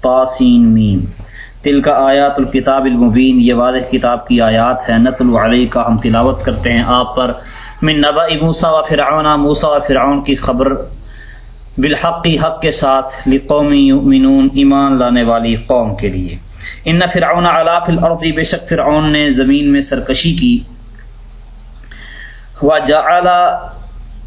تاسین میم۔ تل کا آیات الکتاب المبین، یہ واضح کتاب کی آیات ہے نت العلی کا ہم تلاوت کرتے ہیں آپ پر۔ من نبا موسا و فرعون موسا و فرعون کی خبر بالحقی حق کے ساتھ لقومی یؤمنون، ایمان لانے والی قوم کے لیے۔ ان فرعون علا فی الارض، بے شک فرعون نے زمین میں سرکشی کی۔ وجعل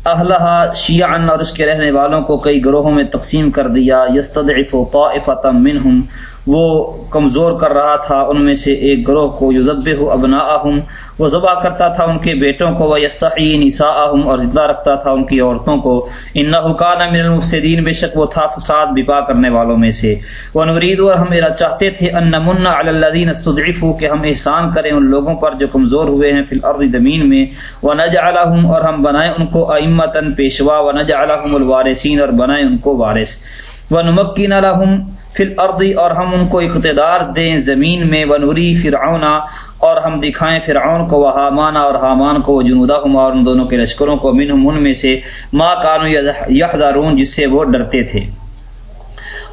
اہلہ شیعن اور اس کے رہنے والوں کو کئی گروہوں میں تقسیم کر دیا یستدعف طائفتا منہم وہ کمزور کر رہا تھا، ان میں سے ایک گروہ کو یوزب ابنا وہ ذبح کرتا تھا ان کے بیٹوں کو وہ یستحی نسا اور زندہ رکھتا تھا ان کی عورتوں کو۔ ان حکان من المفسدین، بے شک وہ تھا فساد بپا کرنے والوں میں سے۔ وہ نورید اور ہم میرا چاہتے تھے ان منا الدین استدعف کہ ہم احسان کریں ان لوگوں پر جو کمزور ہوئے ہیں فی الارض زمین میں۔ وہ نج اور ہم بنائیں ان کو امتن پیشوا۔ و نج الوارثین، اور بنائیں ان کو وارث۔ و نمکین لہم فی الارض اور ہم ان کو اقتدار دیں زمین میں، ونوری فرعونا اور ہم دکھائیں فرعون کو وہ حامانہ اور حامان کو وہ جنودہ ہما اور ان دونوں کے لشکروں کو، منہم ان میں سے ما کانو یحذرون، جس سے وہ ڈرتے تھے۔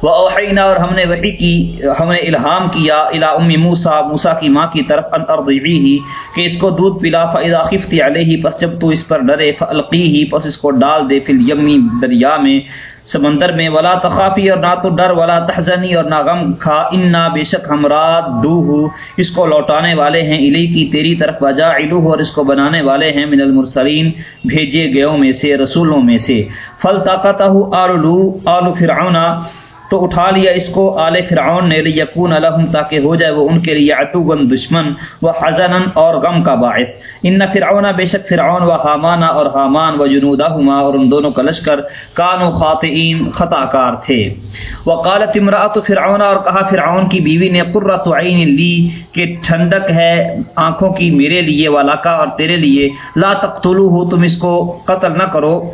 وہ اوحینا اور ہم نے وحی کی، ہم نے الہام کیا الا ام موسا موسا کی ماں کی طرف، ان ارضی ہی کہ اس کو دودھ پلا فاذا خفتی علیہ پس جب تو اس پر ڈرے فالقی ہی پس اس کو ڈال دے فی الیمی دریا میں سمندر میں ولا تخافی اور نہ تو ڈر، ولا تحزنی اور نہ غم کھا۔ ان نہ بے شک ہم رات دو اس کو لوٹانے والے ہیں علی کی تیری طرف۔ وجا علو اور اس کو بنانے والے ہیں من المرسلین۔ بھیجے گیوں میں سے، رسولوں میں سے۔ فل طاقت آلو آلو فرعون۔ تو اٹھا لیا اس کو، آل فرعون نے یقون الحم تاکہ ہو جائے وہ ان کے لیے اتوگن دشمن و حضن اور غم کا باعث۔ ان فرعون، بے شک فرعون و حامانہ اور حامان و جنودہ ہما اور ان دونوں کا لشکر کان و خاطئین خطا کار تھے۔ وقالت امراۃ فرعون اور کہا، فرعون کی بیوی نے، قرۃ عین لی، کہ ٹھنڈک ہے آنکھوں کی میرے لیے والا اور تیرے لیے۔ لا تقتلوه ہو تم اس کو قتل نہ کرو۔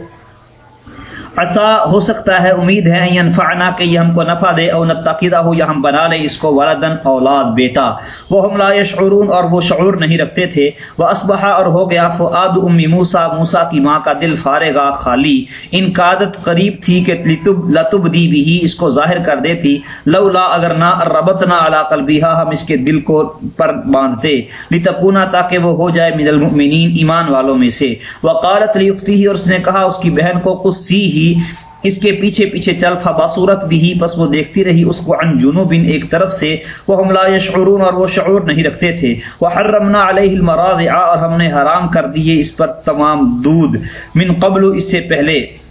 ایسا ہو سکتا ہے، امید ہے انفعنا کہ یہ ہم کو نفع دے او نتقیدہ ہو، یا ہم بنا لیں اس کو ولدن اولاد، بیٹا۔ وہ ہم لا یشعرون، اور وہ شعور نہیں رکھتے تھے۔ وہ اسبحا اور ہو گیا۔ فعاد ام موسا موسا کی ماں کا دل فارغا خالی۔ ان کا عادت قریب تھی کہ لتب لتب دی بھی اس کو ظاہر کر دیتی۔ لولا اگر نہ ربت علا قلبیہا، ہم اس کے دل کو پر باندھتے۔ لتکونا، تاکہ وہ ہو جائے من المؤمنین، ایمان والوں میں سے۔ وقالت لیفتی، اور اس نے کہا، اس کی بہن کو قصی ہی اس کے پیچھے پیچھے چل فباصورت باصورت بھی ہی پس وہ دیکھتی رہی اس کو ان جنوبن ایک طرف سے۔ وہ ہم لا یشعرون اور وہ شعور نہیں رکھتے تھے۔ وہ حرمنا علیہ المراضع اور ہم نے حرام کر دیے اس پر تمام دودھ من قبل اس سے پہلے۔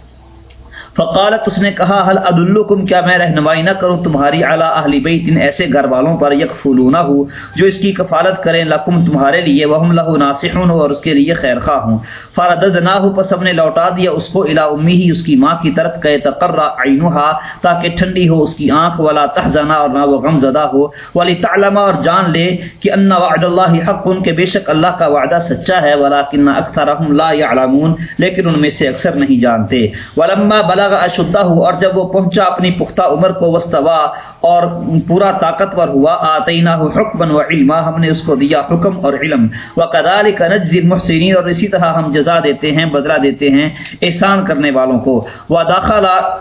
فقالت اس نے کہا حل عدالکم کیا میں رہنمائی نہ کروں؟ تمہاری اعلیٰ اہلی بیت، ان ایسے گھر والوں پر یک فلونا ہو جو اس کی کفالت کریں، لکم تمہارے لیے وہ لہو ناصحون اور اس کے لیے خیر خواہ ہوں۔ فردد نہ ہو پس ہم نے لوٹا دیا اس کو الا امی ہی اس کی ماں کی طرف، کہ تقرر عینہا تاکہ ٹھنڈی ہو اس کی آنکھ والا تحزنا اور نہ وہ غم زدہ ہو۔ والی تعلمہ اور جان لے کہ ان وعد اللہ حق، ان کے بے شک اللہ کا وعدہ سچا ہے ولیکن اکثرهم لا يعلمون، لیکن ان میں سے اکثر نہیں جانتے۔ ولما بلا بلغ اشدہ ہو اور جب وہ پہنچا اپنی پختہ عمر کو وستوا اور پورا طاقتور ہوا آتینہ ہو حکمن و علما، ہم نے اس کو دیا حکم اور علم۔ و کدال کا نجز المحسنین اور اسی طرح ہم جزا دیتے ہیں بدلا دیتے ہیں احسان کرنے والوں کو۔ وہ داخلہ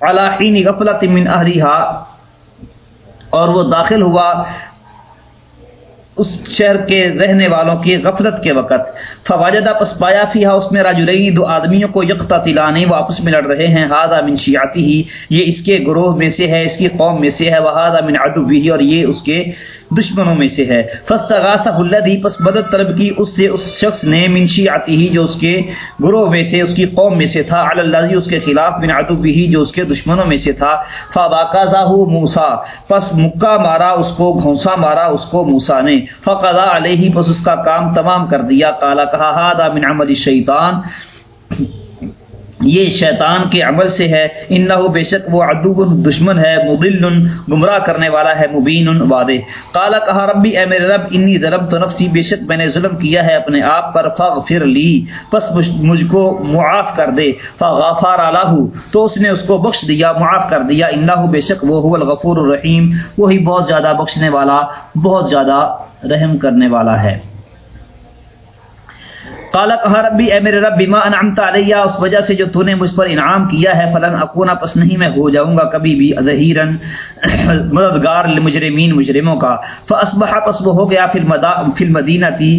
علاحین غفلت من اہلیہ اور وہ داخل ہوا اس شہر کے رہنے والوں کی غفلت کے وقت۔ فواجدہ پس پایا فی اس میں راجرئی دو آدمیوں کو یکتا تلانے وہ آپس میں لڑ رہے ہیں۔ ہادہ من شیعتی ہی یہ اس کے گروہ میں سے ہے، اس کی قوم میں سے ہے۔ وہ ہادہ من عدو بھی اور یہ اس کے دشمنوں میں سے ہے۔ فستغاثہ الذی، پس مدد طلب کی، اس سے اس شخص نے من شیعتی ہی جو اس کے گروہ میں سے، اس کی قوم میں سے تھا۔ علی اللہ جی، اس کے خلاف من عدو جو اس کے دشمنوں میں سے تھا۔ فواقذہ موسی، پس مکہ مارا، اس کو گھونسا مارا، اس کو موسی نے۔ فقضا علیہ، پس اس کا کام تمام کر دیا۔ کالا کہا ہادا من عمل شیطان یہ شیطان کے عمل سے ہے۔ انہو بے شک وہ عدو دشمن ہے، مضل گمراہ کرنے والا ہے، مبین وعدے قالا کہا ربی، اے میرے رب، انی ضرب تو نفسی، بے شک میں نے ظلم کیا ہے اپنے آپ پر فغفر لی۔ پس مجھ کو معاف کر دے۔ فغفار اللہ تو اس نے اس کو بخش دیا، معاف کر دیا۔ انہو بے شک وہ هو الغفور الرحیم، وہی بہت زیادہ بخشنے والا، بہت زیادہ رحم کرنے والا ہے۔ کالا کہا ربی، اے میرے رب بیما انعمت علیہ، اس وجہ سے جو تو نے مجھ پر انعام کیا ہے، فلن اکونا پس نہیں میں ہو جاؤں گا کبھی بھی ظہیرن مددگار مجرمین مجرموں کا۔ فاصبح، پس وہ ہو گیا فی المدینہ تھی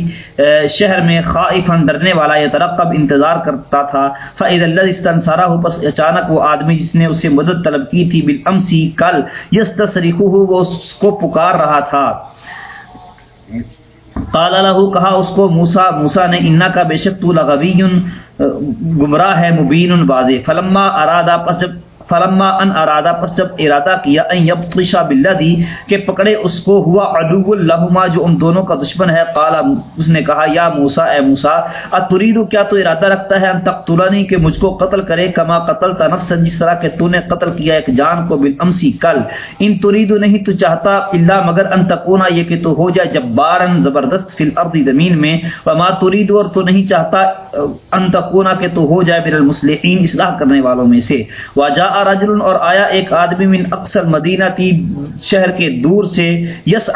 شہر میں خائفا ڈرنے والا یہ ترقب انتظار کرتا تھا۔ فاذا الذي استنصره پس اچانک وہ آدمی جس نے اسے مدد طلب کی تھی بالامسی کل یستصرخه وہ اس کو پکار رہا تھا۔ قال له، کہا اس کو موسا موسا نے انا کا بے شک تو لغوی، گمراہ ہے، مبین، واضح۔ فلما ارادہ پس جب فلما ان ارادہ پس جب ارادہ کیا ان یبطشا بالذی کہ پکڑے اس کو، ہوا عدو لهما جو ان دونوں کا دشمن ہے۔ قال اس نے کہا، یا موسی، اے موسی اتريد کیا تو ارادہ رکھتا ہے ان تقتلنی کہ مجھ کو قتل کرے؟ کما قتلت نفسا، جس طرح کہ تو نے قتل کیا ایک جان کو بالامسی کل۔ ان تريد نہیں تو چاہتا الا مگر ان تکونا، یہ کہ تو ہو جائے جبارن زبردست فی الارض زمین میں۔ وما تريد اور تو نہیں چاہتا ان تکونا کہ تو ہو جائے من المصلحین، اصلاح کرنے والوں میں سے۔ واجا رجل اور آیا ایک آدمی من اکثر مدینہ تھی شہر کے دور سے یس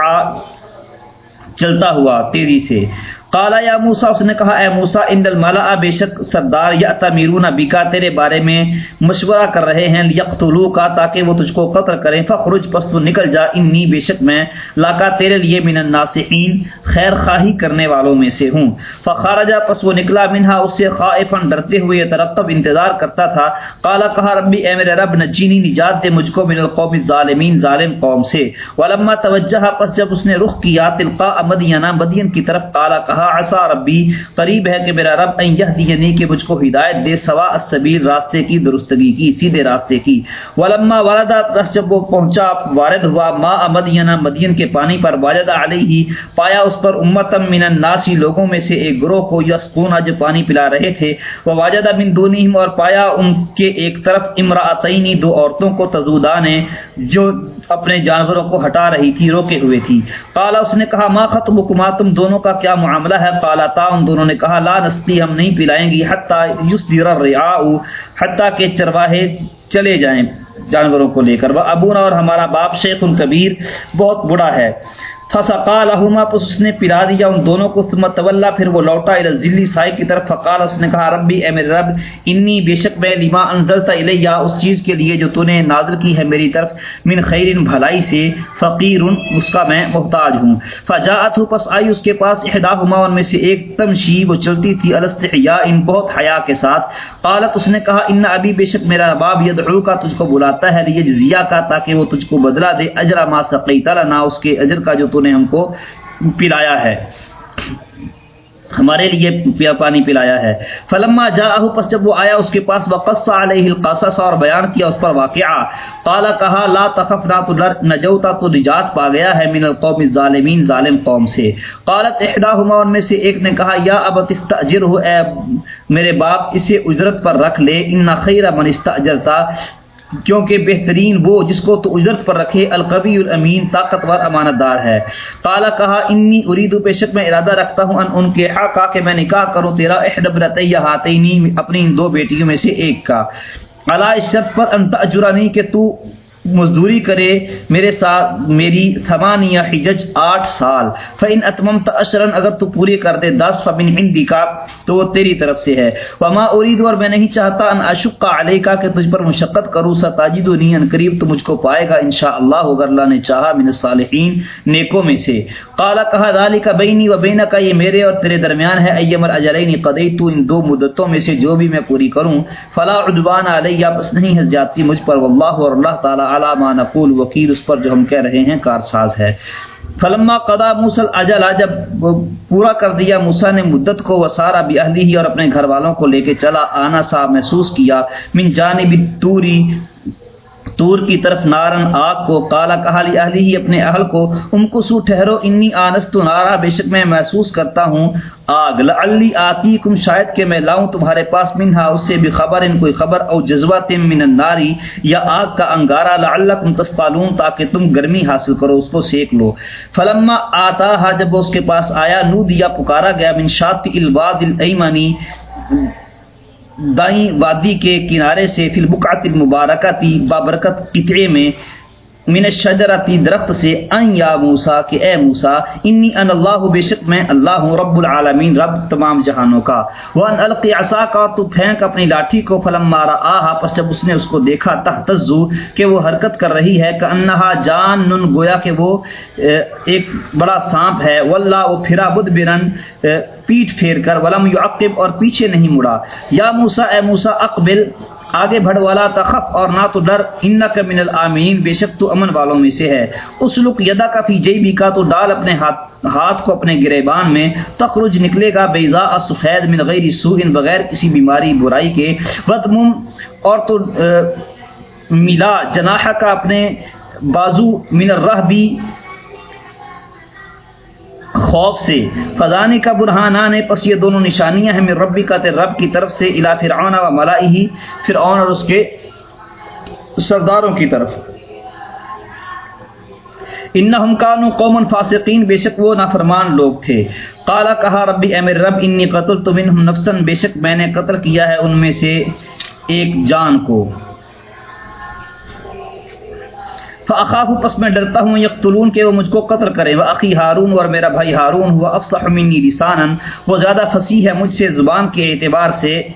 چلتا ہوا تیزی سے۔ قالا یا موسا اس نے کہا، اے موسا ان الملا بے شک سردار یا تمیرون بیکا تیرے بارے میں مشورہ کر رہے ہیں یقتلو کا تاکہ وہ تجھ کو قتل کریں۔ فخرج، پس تو نکل جا، انی، بے شک میں لاکا تیرے لیے من الناسحین خیر خواہی کرنے والوں میں سے ہوں۔ فخارجا، پس وہ نکلا منہا، اس سے خائفا ڈرتے ہوئے ترقب انتظار کرتا تھا۔ قالا، کہا، ربی، اے میرے رب، نجینی، نجات دے مجھ کو من القوم الظالمین، ظالم قوم سے۔ ولما توجہ، پس جب اس نے رخ کیا تلقا مدینہ، مدین کی طرف، قالا، کہا کہا عصا ربی، قریب ہے کہ میرا رب، این یہدینی یعنی کہ مجھ کو ہدایت دے، سوا السبیل راستے کی، درستگی کی، سیدھے راستے کی۔ ولما وردا جب وہ پہنچا، وارد ہوا، ما مدینہ، مدین کے پانی پر واجد علیہ، پایا اس پر امتم من الناس، لوگوں میں سے ایک گروہ کو یسقون جو پانی پلا رہے تھے۔ وہ واجد من دونہم، اور پایا ان کے ایک طرف امراتین دو عورتوں کو تزودان جو اپنے جانوروں کو ہٹا رہی تھی، روکے ہوئے تھی۔ کالا اس نے کہا، ما حکما تم دونوں کا کیا معاملہ ہے؟ کالا تا، ان دونوں نے کہا، لا نسقی، ہم نہیں پلائیں گی، حتیٰ یسدر کہ چرواہے چلے جائیں جانوروں کو لے کر۔ وہ ابونا اور ہمارا باپ شیخ کبیر بہت بڑا ہے۔ فسقال لهما پس اس نے پلا دیا ان دونوں کو، ثم تولا، پھر وہ لوٹا الى ذلی سائے کی طرف، فقال، اس نے کہا ربی اے میرے رب، انی بے شک میں لما انزلت الی اس چیز کے لیے جو تو نے نازل کی ہے میری طرف، من خیر بھلائی سے، فقیر، اس کا میں محتاج ہوں۔ فجاءت پس آئی اس کے پاس احداهما ان میں سے ایک تمشی وہ چلتی تھی الاستحیاء ان بہت حیا کے ساتھ۔ قالت، اس نے کہا، ان ابی بے شک میرا باپ یدعو کا تجھ کو بلاتا ہے لیجزیہ کا تاکہ وہ تجھ کو بدلہ دے، اجر ما سقیت لنا، اس کے اجر کا جو تو نے ہم کو پلایا ہے۔ ہمارے لیے پیا پانی پلایا ہے۔ فلما جا پس جب وہ آیا اس کے پاس، وقص علیہ القصص اور بیان کیا اس پر واقعہ۔ قالا کہا، لا تخف نہ تو ڈر نجوتا تو نجات پا گیا ہے من القوم الظالمین، ظالم قوم سے۔ قالت احداهما ان میں سے ایک نے کہا، یا اب تستاجر اے میرے باپ، اسے اجرت پر رکھ لے، ان خیر من استاجرتا کیونکہ بہترین وہ جس کو تو اجرت پر رکھے القبی الامین، طاقتور امانت دار ہے۔ کالا کہا، انی ارید، بے شک میں ارادہ رکھتا ہوں ان ان کے حق کہ میں نکاح کروں تیرا احدب ہاتینی، اپنی ان دو بیٹیوں میں سے ایک کا۔ اللہ شرط پر انتا اجرا نہیں کہ تو مزدوری کرے، میرے ساتھ میری ثمانیہ حجج آٹھ سال۔ فن اتمم اشرن اگر تو پوری کر دے دس فبن ہندی کا تو وہ تیری طرف سے ہے۔ وما ارید اور میں نہیں چاہتا ان اشق کا علیہ کا کہ تجھ پر مشقت کروں سا تاجد ان قریب، تو مجھ کو پائے گا انشاء اللہ اگر اللہ نے چاہا من الصالحین نیکوں میں سے۔ قالا کہا ذالک بینی و بینک یہ میرے اور تیرے درمیان ہے۔ ایمر الاجلین قضیت ان دو مدتوں میں سے جو بھی میں پوری کروں۔ فلا عدوان علیہ بس نہیں ہے زیادتی مجھ پر، واللہ اور اللہ تعالی علامہ نقول وکیل اس پر جو ہم کہہ رہے ہیں کارساز ہے۔ فلما قدا موسل اجل جب پورا کر دیا موسا نے مدت کو وسارا بھی اہلی ہی اور اپنے گھر والوں کو لے کے چلا، آنا سا محسوس کیا، من جانب توری تور کی طرف نارن آگ کو کالا کہا لی اہلی ہی اپنے اہل کو ام کو سو ٹھہرو، انی آنست نارا، بے شک میں محسوس کرتا ہوں۔ آگ، لعلی آتی کم شاید کہ میں لاؤں تمہارے پاس منہا، اس سے بھی خبر، ان کوئی خبر، او جذبہ تم من الناری یا آگ کا انگارا، لعلکم تستالون تاکہ تم گرمی حاصل کرو، اس کو سیک لو۔ فلما آتا ہا جب اس کے پاس آیا نو دیا پکارا گیا، من شاط الواد الایمانی دائیں وادی کے کنارے سے فی البقعت المبارکہ تھی بابرکت قطعے میں من شجرتی درخت سے ان یا موسا کہ اے موسا انی ان اللہ بے شک میں اللہ ہوں رب العالمین، رب تمام جہانوں کا۔ وہ ان القی عصا کا تو پھینک اپنی لاٹھی کو فلم مارا آہا پس جب اس نے اس کو دیکھا تحتزو کہ وہ حرکت کر رہی ہے کہ انہا جان نن، گویا کہ وہ ایک بڑا سانپ ہے۔ واللہ، وہ پھرا بد برن پیٹ پھیر کر، ولم یعقب اور پیچھے نہیں مڑا۔ یا موسا اے موسا اقبل آگے بڑھ والا تخف اور نہ تو ڈر ان کا من العامین بے شک تو امن والوں میں سے ہے۔ اس لک یدا کا فی جی بھی کا تو ڈال اپنے ہاتھ ہاتھ کو اپنے گریبان میں، تخرج نکلے گا بیضا سفید من غیر سوء بغیر کسی بیماری برائی کے۔ بدمم اور تو ملا، جناح کا اپنے بازو من الرہ خوف سے۔ فضانی کا برہانہ نے پس یہ دونوں نشانیاں ہیں۔ میرے ربی کا تے رب کی طرف سے الا فرعون و ملائی فرعون اور اس کے سرداروں کی طرف۔ انہم کانوا قوما فاسقین بے شک وہ نافرمان لوگ تھے۔ قالا کہا ربی اے میرے رب انی قتلت منہم نفسا، بے شک میں نے قتل کیا ہے ان میں سے ایک جان کو۔ فاخاف پس میں ڈرتا ہوں، یقتلون، کہ وہ مجھ کو قتل کرے۔ وہ عقی ہارون، اور میرا بھائی ہارون، ہوا افصح منی لسانا۔ وہ زیادہ فصیح ہے مجھ سے زبان کے اعتبار سے۔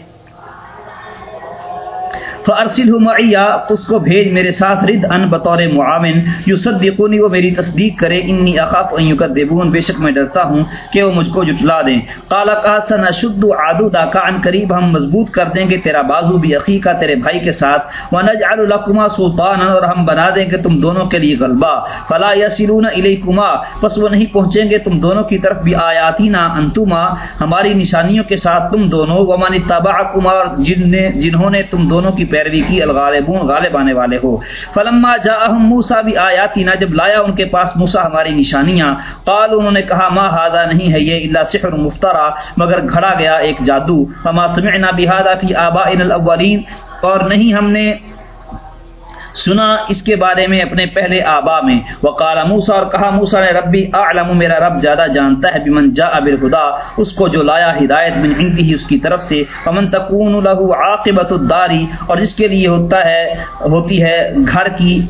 فارسل معیا اس کو بھیج میرے ساتھ رد ان بطور معاون یو صدقونی وہ میری تصدیق کرے انی اخاف ان یکذبون بے شک میں ڈرتا ہوں کہ وہ مجھ کو جٹلا دیں۔ قال کا سنشد عدودا کا ان قریب ہم مضبوط کر دیں گے تیرا بازو بھی عقیقہ تیرے بھائی کے ساتھ۔ ونجعل لكما سلطانا، اور ہم بنا دیں گے تم دونوں کے لیے غلبہ۔ فلا یسلون الیکما پس وہ نہیں پہنچیں گے تم دونوں کی طرف بھی آیاتینا انتما ہماری نشانیوں کے ساتھ تم دونوں۔ ومن تبعکما جن نے جنہوں نے تم دونوں کی پیروی کی، الغالبون غالب آنے والے ہو۔ فلما جاءہم موسیٰ بھی آیاتینا جب لایا ان کے پاس موسیٰ ہماری نشانیاں قال انہوں نے کہا، ما ہذا نہیں ہے یہ الا سحر مفترا، مگر گھڑا گیا ایک جادو۔ فما سمعنا بهذا فی آبائنا الاولین اور نہیں ہم نے سنا اس کے بارے میں اپنے پہلے آبا میں۔ وقال موسا اور کہا موسا نے، ربی اعلم، میرا رب زیادہ جانتا ہے، بمن جاء بالخدا اس کو جو لایا ہدایت من عندی ہی اس کی طرف سے۔ فمن تکون له عاقبت الداری اور جس کے لیے ہوتا ہے، ہوتی ہے گھر کی،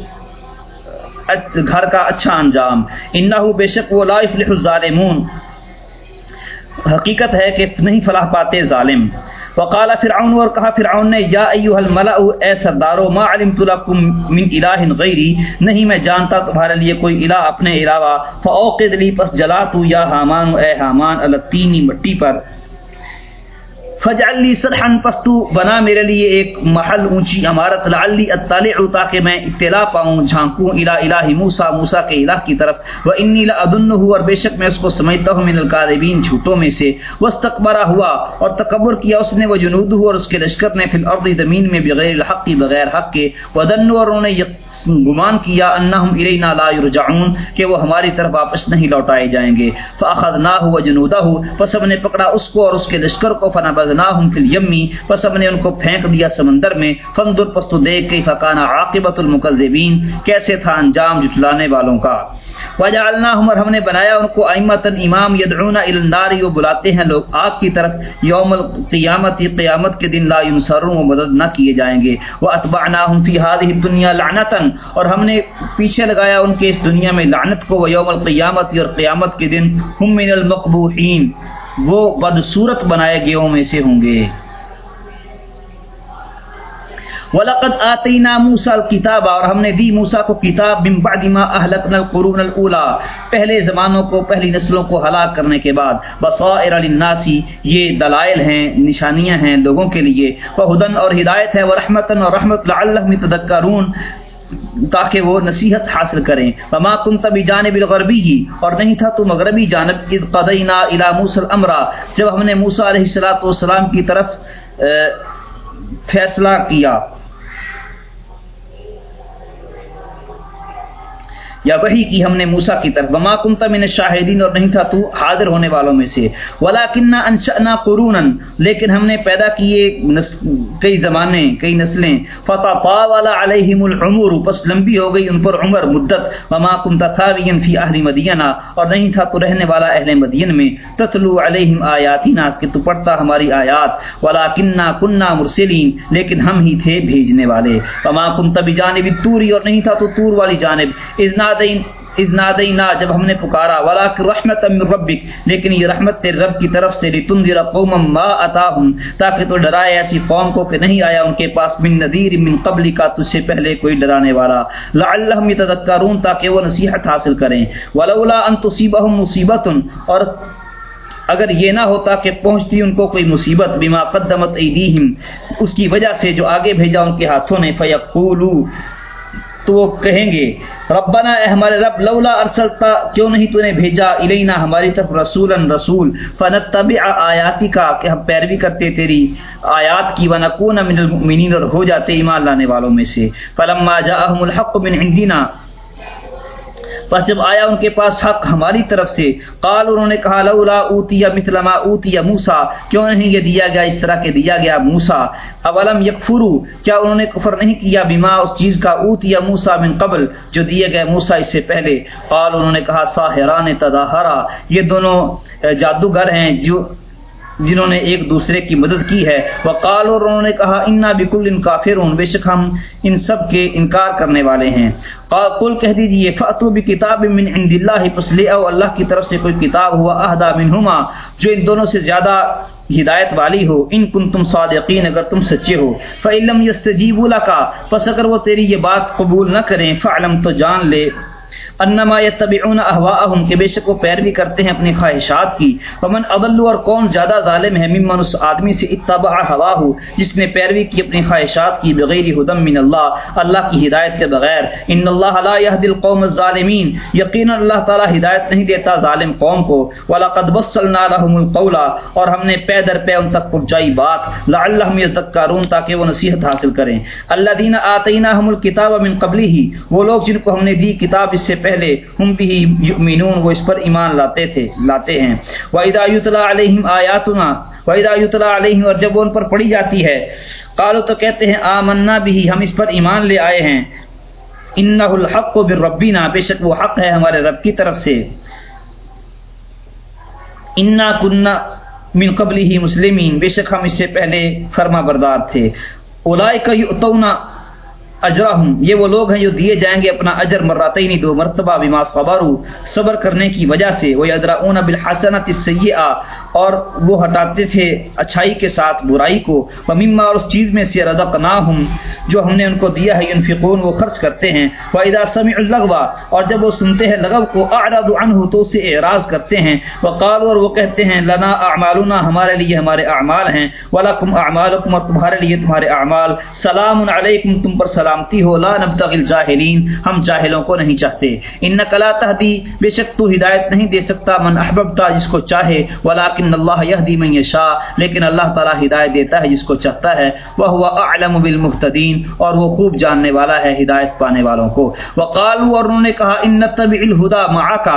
گھر کا اچھا انجام۔ انه بے شک وہ لا يفلح الظالمون۔ حقیقت ہے کہ نہیں فلاح پاتے ظالم۔ وقال فرعون اور کہا فرعون نے، یا ایوہ الملأ، اے سردارو، ما علمت لکم من الہ غیری، نہیں میں جانتا تمہارے لیے کوئی الہ اپنے علاوہ، فاوقد لی، پس جلا تو یا حامان، اے حامان التینی مٹی پر فجعلی سرحن پستو بنا میرے لیے ایک محل اونچی عمارت، لعلی اطلع تاکہ میں اطلاع پاؤں، جھانکوں الہ الہ موسی موسی کے الہ کی طرف۔ و انی لادنہ اور بے شک میں اس کو سمجھتا ہوں، من الکاذبین جھوٹوں میں سے۔ واستكبر ہوا اور تکبر کیا اس نے وہ جنود اور اس کے لشکر نے فی الارض زمین میں بغیر الحق بغیر حق کے۔ ودن اور انہوں نے گمان کیا انہم الینا لا یرجعون، کہ وہ ہماری طرف واپس نہیں لوٹائے جائیں گے۔ فاخذناہ وجنودہ پس ہم نے پکڑا اس کو اور اس کے لشکر کو فنبذ فنبذناہم فی الیمی، پس ہم نے ان کو پھینک دیا سمندر میں۔ فندر پس تو دیکھ کیف کان عاقبت المکذبین، کیسے تھا انجام جٹلانے والوں کا۔ وجعلناہم اور ہم نے بنایا ان کو ائمتا امام یدعون النار وہ بلاتے ہیں لوگ آگ کی طرف یوم القیامت، قیامت کے دن لا ینصرون و مدد نہ کیے جائیں گے۔ واتبعناہم فی هذه الدنيا لعنتا اور ہم نے پیچھے لگایا ان کے اس دنیا میں لعنت کو و یوم القیامت اور قیامت کے دن ہم من المقبوحین، وہ بدصورت بنائے گئے میں سے ہوں گے۔ وَلَقَدْ آتَيْنَا مُوسَى الْكِتَابَ اور ہم نے دی موسیٰ کو کتاب من بعد ما اہلکنا القرون پہلے زمانوں کو، پہلی نسلوں کو ہلاک کرنے کے بعد۔ بصائر للناس، یہ دلائل ہیں، نشانیاں ہیں لوگوں کے لیے۔ وہدن اور ہدایت ہے ورحمتن اور رحمت لعلہم یتذکرون تاکہ وہ نصیحت حاصل کریں۔ وما کنت بجانب الغربی ہی اور نہیں تھا تو مغربی جانب اذ قضینا الى موسی الامر جب ہم نے موسی علیہ الصلوۃ والسلام کی طرف فیصلہ کیا یا وہی کی ہم نے موسا کی طرف، وما کنتا من شاہدین اور نہیں تھا تو حاضر ہونے والوں میں سے۔ ولاکنہ انشأنا قرونا، لیکن ہم نے پیدا کیے کئی زمانے کئی نسلیں۔ فتح پا والا علیہم العمر پس لمبی ہو گئی ان پر عمر، مدت۔ وما کنتا ثاویا فی اہل مدینہ اور نہیں تھا تو رہنے والا اہل مدین میں۔ تتلو علیہم آیاتنا کہ تو پڑھتا ہماری آیات۔ ولاکنہ کنہ مرسلین لیکن ہم ہی تھے بھیجنے والے۔ وما کنتا بجانب توری اور نہیں تھا تو تور والی جانب۔ اذنادین ازنادینا جب ہم نے پکارا ولاک رحمت من ربک، لیکن یہ رحمت تیرے رب کی طرف سے لتنذر قوما ما اتاہم تاکہ تو ڈرائے ایسی قوم کو کہ نہیں آیا ان کے پاس من نذیر من قبل کا تجھ سے پہلے کوئی ڈرانے والا۔ لعلہم یتذکرون تاکہ وہ نصیحت حاصل کریں۔ ولولا ان تصیبہم مصیبت اور اگر یہ نہ ہوتا کہ پہنچتی ان کو کوئی مصیبت، بما قدمت ایدیہم اس کی وجہ سے جو آگے بھیجا ان کے ہاتھوں نے فیقولو تو وہ کہیں گے، ربنا اے ہمارے رب، لولا ارسلتا، کیوں نہیں تو نے بھیجا الینا، ہماری طرف رسولا رسول، فنتبع آیاتی کا کہ ہم پیروی کرتے تیری آیات کی، ونکون من المؤمنین، اور ہو جاتے ایمان لانے والوں میں سے۔ فلما جاءهم الحق من عندنا پس جب آیا ان کے پاس حق ہماری طرف سے، قال انہوں نے کہا، لولا اوتی مثل ما موسا کیوں نہیں یہ دیا گیا اس طرح کے دیا گیا موسا اولم یکفرو، کیا انہوں نے کفر نہیں کیا بما اس چیز کا اوتی موسا من قبل، جو دیے گئے موسا اس سے پہلے؟ قال انہوں نے کہا، ساحران تداہرا، یہ دونوں جادوگر ہیں جو جنہوں نے ایک دوسرے کی مدد کی ہے۔ وقال اور انہوں نے کہا، انا بکل ان کافر بے شک ہم ان سب کے انکار کرنے والے ہیں۔ قل، کہہ دیجیے فاتو بکتاب من عند اللہ، پس لے او اللہ کی طرف سے کوئی کتاب، ہوا اہدا منہما، جو ان دونوں سے زیادہ ہدایت والی ہو۔ ان کن تم صادقین، اگر تم سچے ہو۔ فعلم یستجیبوا لك، پس اگر وہ تیری یہ بات قبول نہ کریں فعلم تو جان لے۔ انما یتبعون اهواءهم کہ بے شک وہ پیروی کرتے ہیں اپنی خواہشات کی۔ ومن اضل اور کون زیادہ ظالم ہے، ممن اس آدمی سے اتبع هواه جس نے پیروی کی اپنی خواہشات کی، بغیر هدى من اللہ اللہ کی ہدایت کے بغیر۔ ان اللہ لا يهدي القوم الظالمین، یقینا اللہ تعالی ہدایت نہیں دیتا ظالم قوم کو۔ ولقد وصلنا لهم القول، اور ہم نے پے در پے ان تک پہنچائی بات۔ لعلهم يذكرون تاکہ وہ نصیحت حاصل کریں۔ الذين اتيناهم الكتاب من قبله، وہ لوگ جن کو ہم نے دی کتاب، اس سے پہلے پہلے ہم بھی یؤمنون وہ اس پر ایمان لاتے تھے، لاتے ہیں۔ وَإِذَا يُتْلَى عَلَيْهِمْ آيَاتُنَا، وَإِذَا يُتْلَى عَلَيْهِمْ اور جب وہ ان پر پڑھی جاتی ہے، قالوا تو کہتے ہیں، آمنا بھی ہم اس پر ایمان لے آئے ہیں۔ انہ الحق من ربنا بے شک وہ حق ہے ہمارے رب کی طرف سے۔ انا کننا من قبل ہی مسلمین بے شک ہم اس سے پہلے فرما بردار تھے۔ اولئک یؤتون اجرہم، یہ وہ لوگ ہیں جو دیے جائیں گے اپنا اجر مراتینی دو مرتبہ بما صبروا، صبر کرنے کی وجہ سے وہ یدرؤون بالحسنۃ السیئہ اور وہ ہٹاتے تھے اچھائی کے ساتھ برائی کو، ومما، اور اس چیز میں سے رزقناہم جو ہم نے ان کو دیا ہے، ينفقون، وہ خرچ کرتے ہیں۔ واذا سمعوا اللغو، اور جب وہ سنتے ہیں لغو کو اعرضوا عنه، تو اسے اعراض کرتے ہیں۔ وقالوا، اور وہ کہتے ہیں، لنا اعمالنا ہمارے لیے ہمارے اعمال ہیں۔ ولکم اعمالکم اور تمہارے لیے تمہارے اعمال۔ سلام علیکم تم پر سلام سلامتی ہو، لا نبتغی الجاہلین، ہم جاہلوں کو نہیں چاہتے۔ انک لا تہدی، بے شک تو ہدایت نہیں دے سکتا من احببتا، جس کو چاہے۔ ولکن اللہ یہدی من یشاء، لیکن اللہ تعالی ہدایت دیتا ہے جس کو چاہتا ہے۔ وہ اعلم بالمهتدین اور وہ خوب جاننے والا ہے ہدایت پانے والوں کو۔ وقالوا اور انہوں نے کہا، ان نتبع الهدى معك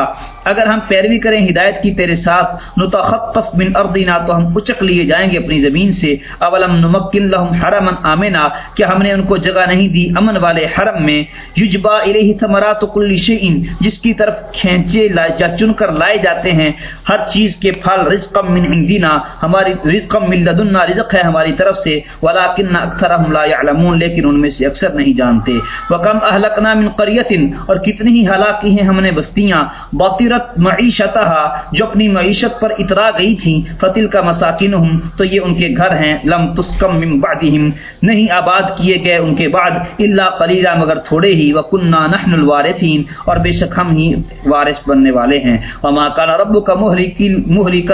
اگر ہم پیروی کریں ہدایت کی تیرے ساتھ، نتخطف من ارضنا، تو ہم اچک لیے جائیں گے اپنی زمین سے۔ اولم نمکن لهم حرما امنا کہ ہم نے ان کو جگہ نہیں دی؟ امن والے حرم میں یجبا الیہ ثمرات کل شیء جس کی طرف کھینچے یا چن کر لائے جاتے ہیں۔ ہر چیز کے پھل رزق من عندنا، ہماری رزق من لدنا رزق ہے ہماری طرف سے۔ ولکن اکثرهم لا يعلمون لیکن ان میں سے اکثر نہیں جانتے۔ وکم اهلکنا من قريه اور کتنی ہی ہلاک کی ہیں ہم نے بستیاں۔ باطرت معیشتها جو اپنی معیشت پر اترا گئی تھیں۔ فتل کا مساکنہم، تو یہ ان کے گھر ہیں۔ لم تسکم من بعدہم، نہیں آباد کیے گئے ان کے بعد۔ اللہ قلیلہ مگر تھوڑے ہی وکننا نحن الوارثین اور بے شک ہم ہی وارث بننے والے ہیں۔ وما کان ربک مہلک مہلک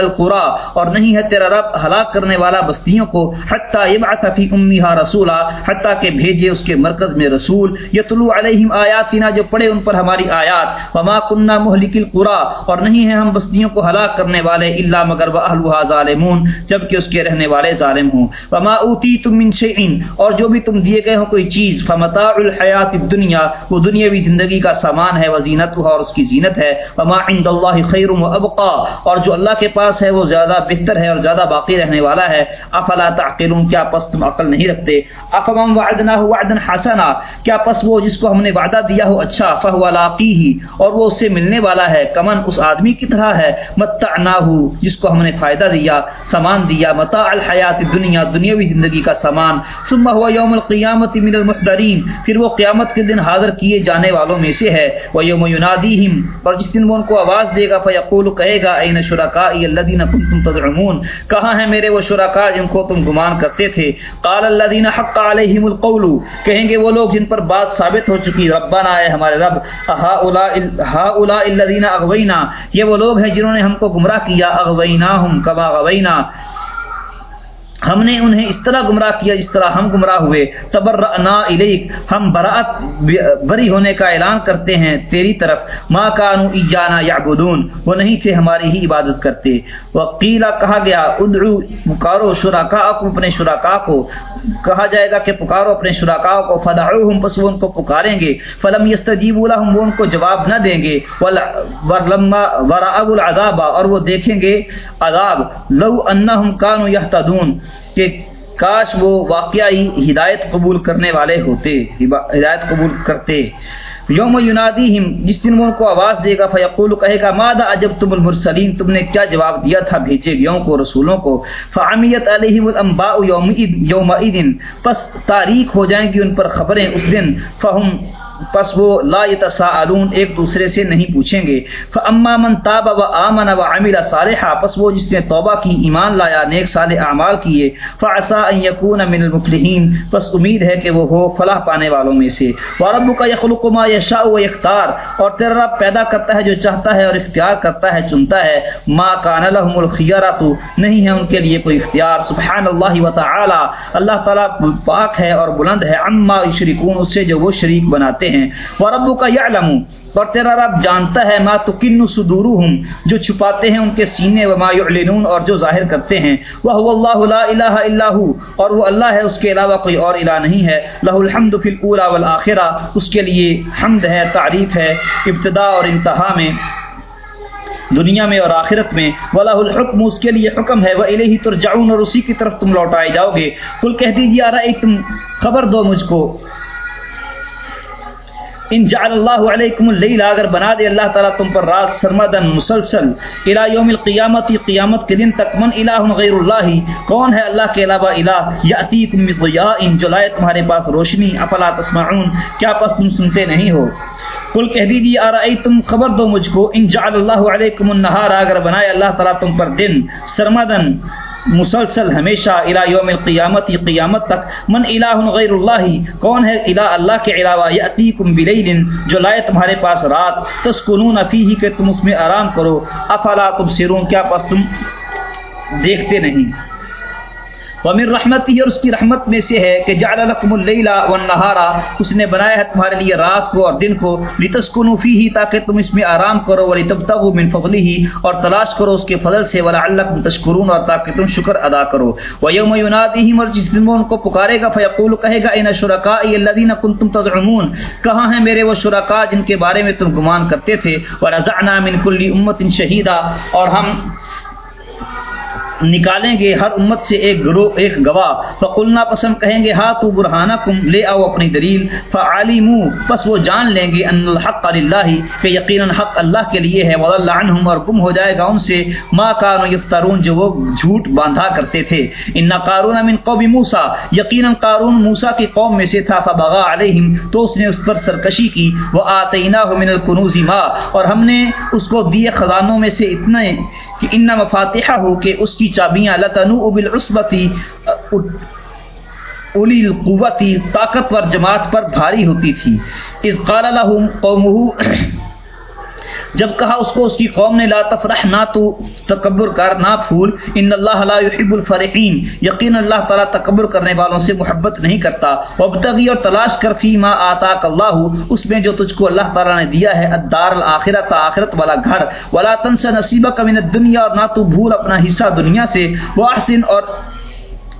اور نہیں ہے تیرا رب ہلاک کرنے والا بستیوں کو حتی یبعث فی امها رسولا حتی کہ بھیجے اس کے مرکز میں رسول۔ یتلو علیہم آیاتنا، جو پڑھے ان پر ہماری آیات۔ وما کننا مہلک القرى۔ اور نہیں ہے ہم بستیوں کو ہلاک کرنے والے، الا مگر واهلها ظالمون، جبکہ اس کے رہنے والے ظالم ہوں۔ وما اوتیتم من شیء اور جو بھی تم دیے گئے ہو، کوئی چیز۔ چیز فمتا الحیات دنیا وہ دنیاوی زندگی کا سامان ہے وزینت اور اس کی زینت ہے۔ فما عند اللہ خیر و ابقا اور جو اللہ کے پاس ہے، وہ زیادہ بہتر ہے اور زیادہ باقی رہنے والا ہے۔ افلا تعقلون، کیا پس تم عقل نہیں رکھتے؟ افمم وعدنا وعدا حسنا، کیا پس وہ جس کو ہم نے وعدہ دیا ہو اچھا فهو لاقیہ اور وہ اس سے ملنے والا ہے۔ کمن اس آدمی کی طرح ہے۔ متعناہ جس کو ہم نے فائدہ دیا، سامان دیا۔ متاع الحیات دنیا دنیاوی زندگی کا سامان۔ ثم هو یوم القیامت من المحضرین پھر وہ قیامت کے دن حاضر کیے جانے والوں میں سے ہے۔ وہ یوم ینادیہم اور جس دن وہ ان کو آواز دے گا فیقول کہے گا این شرکائی الذین کنتم تدعمون؟ کہاں ہیں میرے وہ شرکا جن کو تم گمان کرتے تھے؟ قال الذین حق علیہم القول، کہیں گے، وہ لوگ جن پر بات ثابت ہو چکی، ربنا اے ہمارے رب ہا ہؤلاء الذین اغوینا یہ وہ لوگ ہیں جنہوں نے ہم کو گمراہ کیا اغویناہم کما غوینا ہم نے انہیں اس طرح گمراہ کیا جس طرح ہم گمراہ ہوئے۔ تبرنا الیک ہم برات بری ہونے کا اعلان کرتے ہیں تیری طرف۔ ما کانو ایجانا یعبدون، وہ نہیں تھے ہماری ہی عبادت کرتے۔ وقیلا کہا گیا، ادعو، پکارو شرکا کو اپنے شرکا کو۔ کہا جائے گا کہ پکارو اپنے شرکا کو فدعوہم پس وہ ان کو پکاریں گے۔ فلم یستجیبوا لهم، وہ ان کو جواب نہ دیں گے۔ ولما ورعوا العذاب، اور وہ دیکھیں گے عذاب۔ لو انہم کانوا یهتدون۔ کہ کاش وہ واقعی ہدایت قبول کرنے والے ہوتے ہدایت قبول کرتے۔ یوم ینادیہم، جس دن وہ ان کو آواز دے گا فیقول کہے گا، ماذا عجب تم المرسلین؟ تم نے کیا جواب دیا تھا بھیجے گیوں کو، رسولوں کو؟ فعمیت علیہم الانباء یومئذ، پس تاریخ ہو جائیں گی ان پر خبریں اس دن۔ فہم پس وہ لا یتساءلون ایک دوسرے سے نہیں پوچھیں گے۔ فاما من تاب و آمن و عمل صالحا، پس وہ جس نے توبہ کی، ایمان لایا، نیک صالح اعمال کیے۔ فعسى ان يكون من المفلحین پس امید ہے کہ وہ ہو فلاح پانے والوں میں سے۔ وربک یخلق ما یشاء و یختار اور تیرا رب پیدا کرتا ہے جو چاہتا ہے اور اختیار کرتا ہے، چنتا ہے۔ ما کان لهم الخيارات نہیں ہے ان کے لیے کوئی اختیار۔ سبحان اللہ و تعالی، اللہ تعالی پاک ہے اور بلند ہے۔ عما یشرکون اس سے جو وہ شریک بناتے ہیں۔ وہ ربو کا یا اور تیرا رب جانتا ہے، ما تو کن سدور جو چھپاتے ہیں ان کے سینے و ما یعلنون اور جو ظاہر کرتے ہیں۔ وہ اللہ لا الہ الا ہو اور وہ اللہ ہے، اس کے علاوہ کوئی اور الہ نہیں ہے۔ لہ الحمد فی الاولا والآخرہ اس کے لیے حمد ہے، تعریف ہے، ابتدا اور انتہا میں۔ دنیا میں اور آخرت میں۔ ولا الحکم اس کے لیے حکم ہے۔ وہ الہی ترجعون۔ اور اسی کی طرف تم لوٹائے جاؤ گے۔ کل کہہ دیجیے آ رہا تم، خبر دو مجھ کو۔ ان جعل اللہ علیکم اللیل، اگر بنا دے اللہ تعالیٰ تم پر رات سرمدن، مسلسل، الى یوم القیامت، قیامت کے دن تک، من الہ غیر اللہ، کون ہے اللہ کے علاوہ الہ؟ یاتیکم بضیاء، جو لائے تمہارے پاس روشنی، افلا تسمعون، کیا پس تم سنتے نہیں ہو؟ کل کہہ دیجیے آ رہا تم خبر دو مجھ کو، ان جعل اللہ علیکم النہار، اگر بنائے اللہ تعالیٰ تم پر دن سرمدن مسلسل ہمیشہ الہ یوم القیامت، قیامت تک، من الہ غیر اللہ، کون ہے الہ اللہ کے علاوہ؟ یاتیکم بلیل، جو لائے تمہارے پاس رات، تسکنون فیہ، کہ تم اس میں آرام کرو۔ افلا تبصرون، کیا پس تم دیکھتے نہیں؟ ومن رحمتی، اور اس کی رحمت میں سے ہے کہ جعل لکم اللیل والنہار، اس نے بنایا ہے تمہارے لیے رات کو اور دن کو، لتسکنوا فیہ، تاکہ تم اس میں آرام کرو، ولتبتغوا من فضلہ، اور تلاش کرو اس کے فضل سے، ولعلکم تشکرون، اور تاکہ تم شکر ادا کرو۔ ویوم ینادیہم اور جس دن وہ ان کو پکارے گا فیقول کہے گا، ان شرکائی الذین کنتم تدعمون کہاں ہیں میرے وہ شرکا جن کے بارے میں تم گمان کرتے تھے؟ ونزعنا من کل امت شہیدا اور ہم نکالیں گے ہر امت سے ایک گروہ، ایک گواہ۔ فقلنا پسند کہیں گے ہاں تو برہانہ کم لے آؤ اپنی دلیل۔ فعالم پس وہ جان لیں گے ان الحق اللہ کہ یقیناً حق اللہ کے لیے ہے۔ وضل عنہم اور گم ہو جائے گا ان سے۔ ما کانوا یفترون، جو وہ جھوٹ باندھا کرتے تھے۔ ان قارون من قوم موسی، یقیناً قارون موسی کی قوم میں سے تھا۔ فبغى علیہم، تو اس نے اس پر سرکشی کی۔ وہ وآتیناہ من الکنوز ما، اور ہم نے اس کو دیے خزانوں میں سے اتنے کہ ان مفاتحہ ہو کہ اس کی چابیاں لتنو بالعصبتی اولی القوتی طاقتور جماعت پر بھاری ہوتی تھی۔ اس قال لهم قومه جب کہا اس کو اس کی قوم نے لا تفرح، نہ تو تکبر کر، نہ پھول۔ ان اللہ لا يحب الفرحین۔ یقین اللہ تعالی تکبر کرنے والوں سے محبت نہیں کرتا۔ وابتغی اور تلاش کر فی ما آتاک اللہ، اس میں جو تجھ کو اللہ تعالی نے دیا ہے الدار الاخرۃ آخرت والا گھر۔ ولا تنس نصیبک من الدنیا، اور نہ تو بھول اپنا حصہ دنیا سے۔ واحسن اور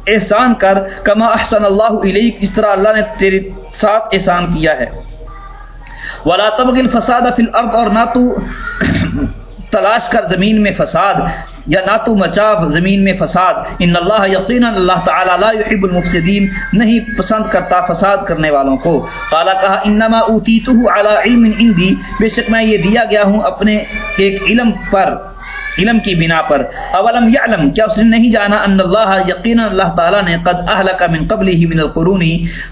احسان کر، کما احسن اللہ الیک۔ اس طرح اللہ نے تیری ساتھ احسان کیا ہے۔ ولا تبغ الفساد فی الارض اور نہ تو تلاش کر زمین میں فساد یا نہ تو مچا زمین میں فساد۔ ان اللہ یقینا اللہ تعالی لا يحب المفسدین نہیں پسند کرتا فساد کرنے والوں کو۔ قال کہا انما اوتیتہ علی علم عندي۔ بے شک میں یہ دیا گیا ہوں اپنے ایک علم پر۔ علم کی بنا پر۔ اولم یعلم، کیا اس نے نہیں جانا ان اللہ یقینا اللہ تعالی نے قد اهلك من قبله من القرون؟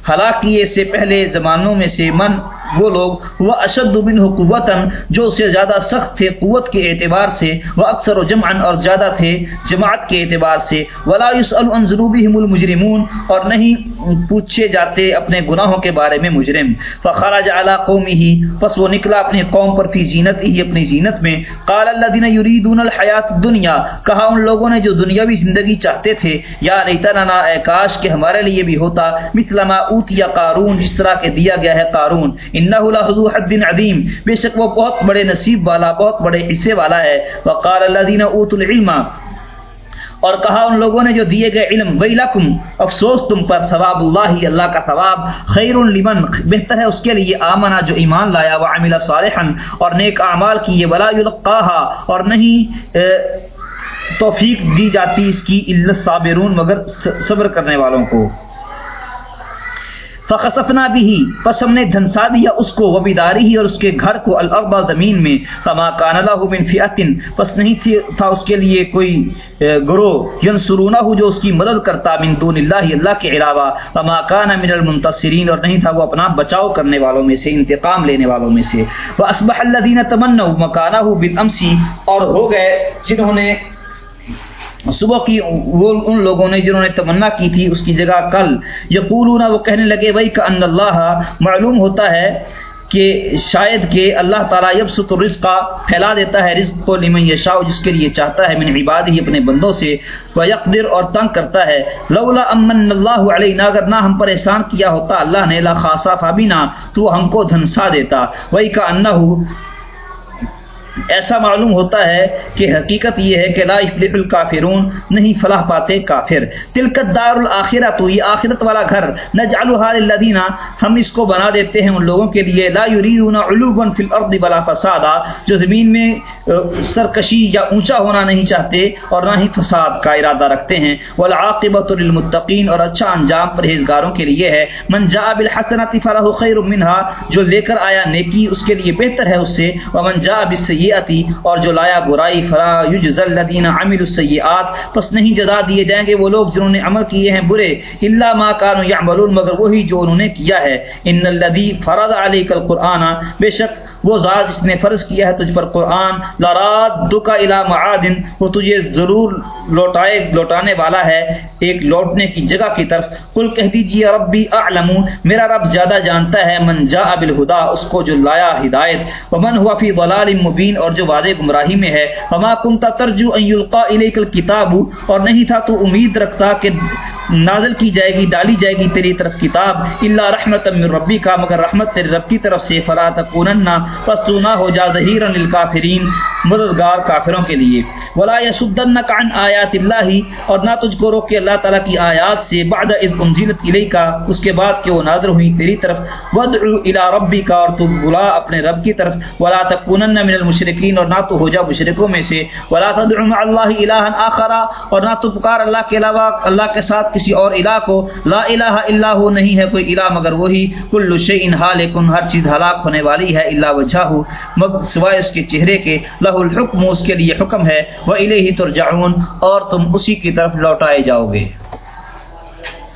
ہلاک کیے سے پہلے زمانوں میں سے من، وہ لوگ، وہ اشد منہ قوتاً، جو اس سے زیادہ سخت تھے قوت کے اعتبار سے، وہ اکثر و جمعا اور زیادہ تھے جماعت کے اعتبار سے۔ ولا يسأل عن ذنوبهم المجرمون، اور نہیں پوچھے جاتے اپنے گناہوں کے بارے میں مجرم۔ فخرج على قومه پس وہ نکلا اپنے قوم پر فی زینت ہی اپنی زینت میں۔ قال الذين يريدون الحیات دنیا، کہا ان لوگوں نے جو دنیاوی زندگی چاہتے تھے، یا لیتنا اے کاش کہ ہمارے لیے بھی ہوتا، مثل ما اوتیا قارون، جس طرح کے دیا گیا ہے قارون۔ انه لذو حد عظیم، بے شک وہ بہت بڑے نصیب والا، بہت بڑے حصے والا ہے۔ وقال الذين اوتوا العلم اور کہا ان لوگوں نے جو دیے گئے علم، ویلکم، افسوس، تم پر ثواب اللہ اللہ کا ثواب، خیر لمن، بہتر ہے اس کے لیے آمنا، جو ایمان لایا وہ عاملہ صالحا، اور نیک اعمال کیے، ولا یلقاها اور نہیں توفیق دی جاتی اس کی علت صابرون، مگر صبر کرنے والوں کو۔ فخسفنا بھی پس ہم نے دھنسا دیا اس کو وہ بیداری ہی اور اس کے گھر کو الارض زمین میں۔ فما کان له من فئه پس نہیں تھا اس کے لیے کوئی گروہ۔ ینصرونہ جو اس کی مدد کرتا، من دون اللہ اللہ کے علاوہ۔ فما کان من المنتصرین اور نہیں تھا وہ اپنا بچاؤ کرنے والوں میں سے، انتقام لینے والوں میں سے۔ واصبح الذين تمنوا۔ مكانه بالامس اور ہو گئے جنہوں نے صبح کی وہ ان لوگوں نے جنہوں نے تمنا کی تھی اس کی جگہ کل یقولون وہ کہنے لگے بھائی کہ ان اللہ معلوم ہوتا ہے کہ شاید کہ اللہ تعالیٰ یب ست پھیلا دیتا ہے، رزق کو لمن یشاء، جس کے لیے چاہتا ہے، من عباد ہی اپنے بندوں سے وہ یقدر اور تنگ کرتا ہے۔ لولا امن اللہ علیہ اگر نہ ہم پر احسان کیا ہوتا، اللہ نے لا خاصا فابینا، تو ہم کو دھنسا دیتا۔ وہی کا انہ ایسا معلوم ہوتا ہے کہ حقیقت یہ ہے کہ لا افلح الکافرون، نہیں فلاح پاتے کافر۔ تلکت دار الاخرہ تو یہ آخرت والا گھر نجعلها للذین، ہم اس کو بنا دیتے ہیں ان لوگوں کے لیے۔ لا یریدون علوا فی الارض بلا فسادا، جو زمین میں سرکشی یا اونچا ہونا نہیں چاہتے اور نہ ہی فساد کا ارادہ رکھتے ہیں۔ والعاقبۃ للمتقین، اور اچھا انجام پرہیزگاروں کے لیے ہے۔ من جاء بالحسنۃ فله خیر منها جو لے کر آیا نیکی، اس کے لیے بہتر ہے اس سے۔ ومن جاء بالسیئۃ اور جو لایا برائی فرا یجز الدین عملوا السیات پس نہیں جزا دیے جائیں گے وہ لوگ جنہوں نے عمل کیے ہیں برے اللہ ما کانو يعملون مگر وہی جو انہوں نے کیا ہے۔ ان الذی فرض علیک القرآن، بے شک وہ ذات جس نے فرض کیا ہے تجھ پر قرآن لاراد دکا الا معادن وہ تجھے ضرور لوٹائے، لوٹانے والا ہے، ایک لوٹنے کی جگہ کی طرف۔ کل کہہ دیجیے ربی اعلم میرا رب زیادہ جانتا ہے، من جاء بالہدا، اس کو جو لایا ہدایت۔ ومن ہوا فی ضلال مبین، اور جو وعدے گمراہی میں ہے۔ وما كنت ترجو ان يلقى اليك الكتاب اور نہیں تھا تو امید رکھتا کہ نازل کی جائے گی، ڈالی جائے گی تیری طرف کتاب۔ اللہ رحمت من ربی کا مگر رحمت تیری رب کی طرف سے، فلا تکونن پس تو نہ ہو جا ظہیرا للکافرین، مددگار کافروں کے لیے۔ ولا یسدنک عن آیات اللہ اور نہ تجھ کو روکے اللہ تعالی کی آیات سے، بعد اذ انزلت الیک اس کے بعد کہ وہ نازل ہوئی تیری طرف۔ ودعو الی ربک، اور تو بلا اپنے رب کی طرف۔ ولا تکونن من المشرکین، اور نہ تو ہو جا مشرکوں میں سے۔ ولا تدعو مع اللہ الها اخر اور نہ تو پکار اللہ کے علاوہ اللہ کے ساتھ کسی اور الہ کو لا الہ الا ہو نہیں ہے کوئی الہ مگر وہی کل شیء حالکن، ہر چیز ہلاک ہونے والی ہے، الا وجہہ، مگر سوائے اس کے چہرے کے لہ الحکم، اس کے لیے حکم ہے وہ الیہ ترجعون، اور تم اسی کی طرف لوٹائے جاؤ گے۔